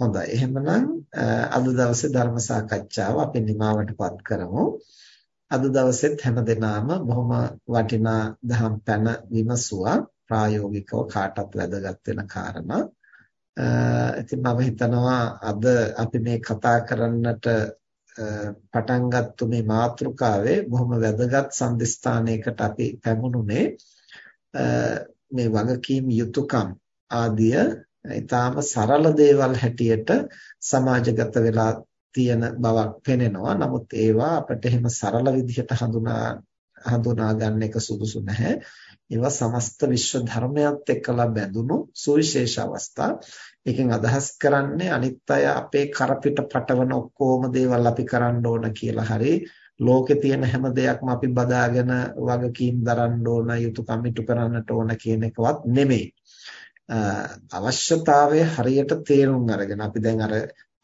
හොඳයි. එහෙමනම් අද දවසේ ධර්ම සාකච්ඡාව අපි නිමවටපත් කරමු. අද දවසෙත් හැමදෙනාම බොහොම වටිනා දහම් පැන විමසුවා. ප්‍රායෝගිකව කාටත් වැදගත් වෙන කාරණා. ඉතින් මම හිතනවා අද අපි මේ කතා කරන්නට පටන් ගත්ත මේ මාතෘකාවේ බොහොම වැදගත් සම්දිස්ථානයකට අපි පැමුණුනේ මේ වගකීම් යුතුයකම් ආදිය ඊටාම සරල දේවල් හැටියට සමාජගත වෙලා තියෙන බවක් පෙනෙනවා. නමුත් ඒවා අපිට එහෙම සරල විදිහට හඳුනා හඳුනා ගන්න එක සුදුසු නැහැ. ඒවා සමස්ත විශ්ව ධර්මයත් එක්කලා බැඳුණු සුවිශේෂ අවස්ථා. ඒකෙන් අදහස් කරන්නේ අනිත් අය අපේ කරපිට පටවන ඔක්කොම දේවල් අපි කරන්න ඕන කියලා හරි ලෝකේ තියෙන හැම දෙයක්ම අපි බදාගෙන වගකීම් දරන්න ඕන යුතුයකම් ඉටු කරන්නට ඕන කියන එකවත් නෙමෙයි. අවශ්‍යතාවය හරියට තේරුම් අරගෙන අපි දැන් අර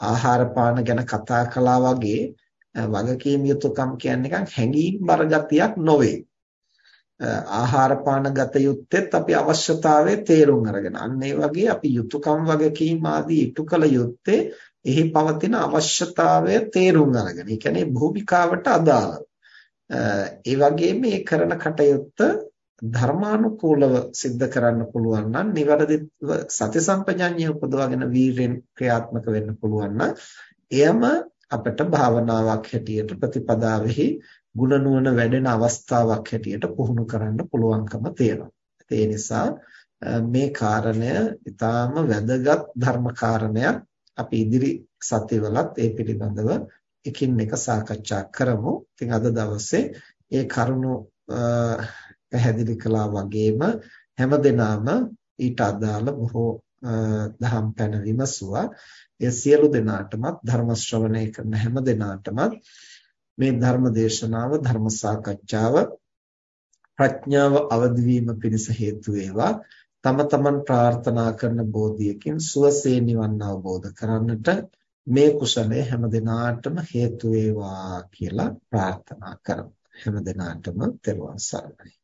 ආහාර පාන ගැන කතා කළා වගේ වගකීම් යුතුයකම් කියන්නේ නිකන් හැඟීම් බර ගතියක් නොවේ. ආහාර පාන ගත යුත්තේත් අපි අවශ්‍යතාවයේ තේරුම් අරගෙන අන්න ඒ වගේ අපි යුතුයකම් වගකීම් ආදී ඉටු කළ යුත්තේ එහි පවතින අවශ්‍යතාවය තේරුම් අරගෙන. ඒ කියන්නේ භූමිකාවට අදාළව. ඒ වගේම මේ කරන කටයුත්ත ධර්මානුකූලව સિદ્ધ කරන්න පුළුවන් නම් නිවැරදිව සති සම්පජඤ්ඤය උපදවාගෙන වීරෙන් ක්‍රියාත්මක වෙන්න පුළුවන් නම් එයම අපට භාවනාවක් හැටියට ප්‍රතිපදාවෙහි ಗುಣ නුවණ වැඩෙන අවස්ථාවක් හැටියට පුහුණු කරන්න පුළුවන්කම තියෙනවා. ඒ නිසා මේ කාරණය ඊටාම වැදගත් ධර්ම කාරණයක්. අපි ඉදිරි සතිවලත් ඒ පිළිබඳව එකින් එක සාකච්ඡා කරමු. ඉතින් අද දවසේ ඒ කරුණු පැහැදිලි කළා වගේම හැමදෙනාම ඊට අදාළ බොහෝ දහම් පැන විමසුවා. ඒ සියලු දෙනාටමත් ධර්ම ශ්‍රවණය කරන හැම දෙනාටමත් මේ ධර්ම දේශනාව ධර්ම සාකච්ඡාව ප්‍රඥාව අවදි වීම පිණිස හේතු වේවා. තම තමන් ප්‍රාර්ථනා කරන බෝධියකින් සුවසේ නිවන් අවබෝධ කරන්නට මේ කුසලය හැම දිනාටම හේතු වේවා කියලා ප්‍රාර්ථනා කරමු. හැම දිනාටම තෙරුවන් සරණයි.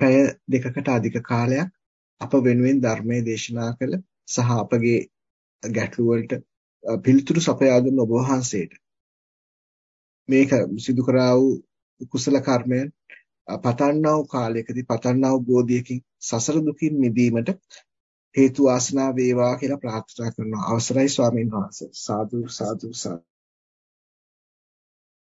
පැය දෙකකට අධික කාලයක් අප වෙනුවෙන් ධර්මයේ දේශනා කළ සහ අපගේ ගැටළු වලට පිළිතුරු සපයා දුන්න ඔබ වහන්සේට. මේක සිදු කරා වූ කුසල කර්මයන් පතන්නා වූ කාලයකදී පතන්නා වූ බෝධියකින් සසර දුකින් මිදීමට හේතු වාසනා වේවා කියලා ප්‍රාර්ථනා කරනවා. අවසරයි ස්වාමීන් වහන්සේ. සාදු සාදු සාදු.